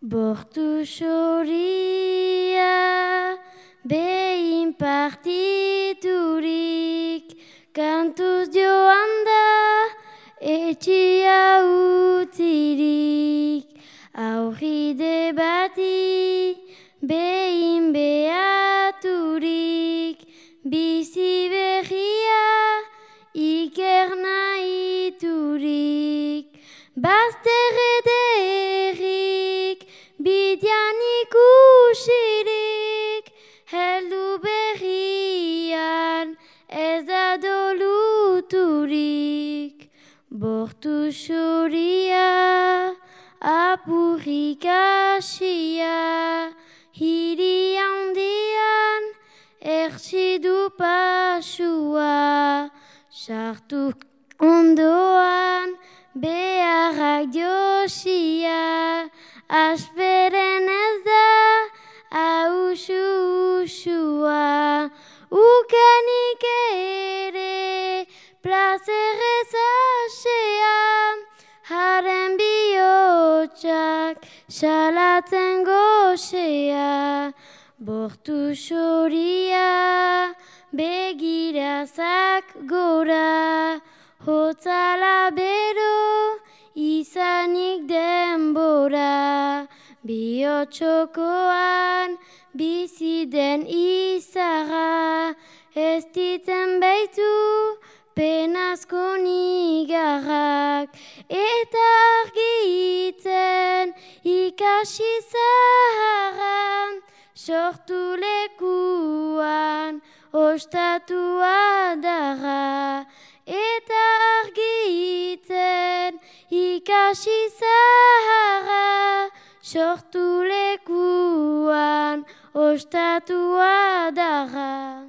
Bortu xoria, behin partiturik, kantuz joan da, etxia utzirik. Aurride bati, behin behaturik, bizi berria, iker nahiturik. Bazterre Bortu xuria, apurrik asia, hiri handian, ertsi du pasua, sartu ondoan, beharrak josia, asperen ez da, hausu usua, ukenik ere, plazerrez asea, haren bihotxak, salatzen gozea, bortu xoria, begirazak gora, hotzala bero, izanik denbora, bihotxokoan, bizi den izara, ez ditzen behitu, penazko nigarrak, eta argitzen ikasi zaharra, sortu lekuan, ostatu adarra, eta argitzen ikasi zaharra, sortu lekuan, ostatu adarra.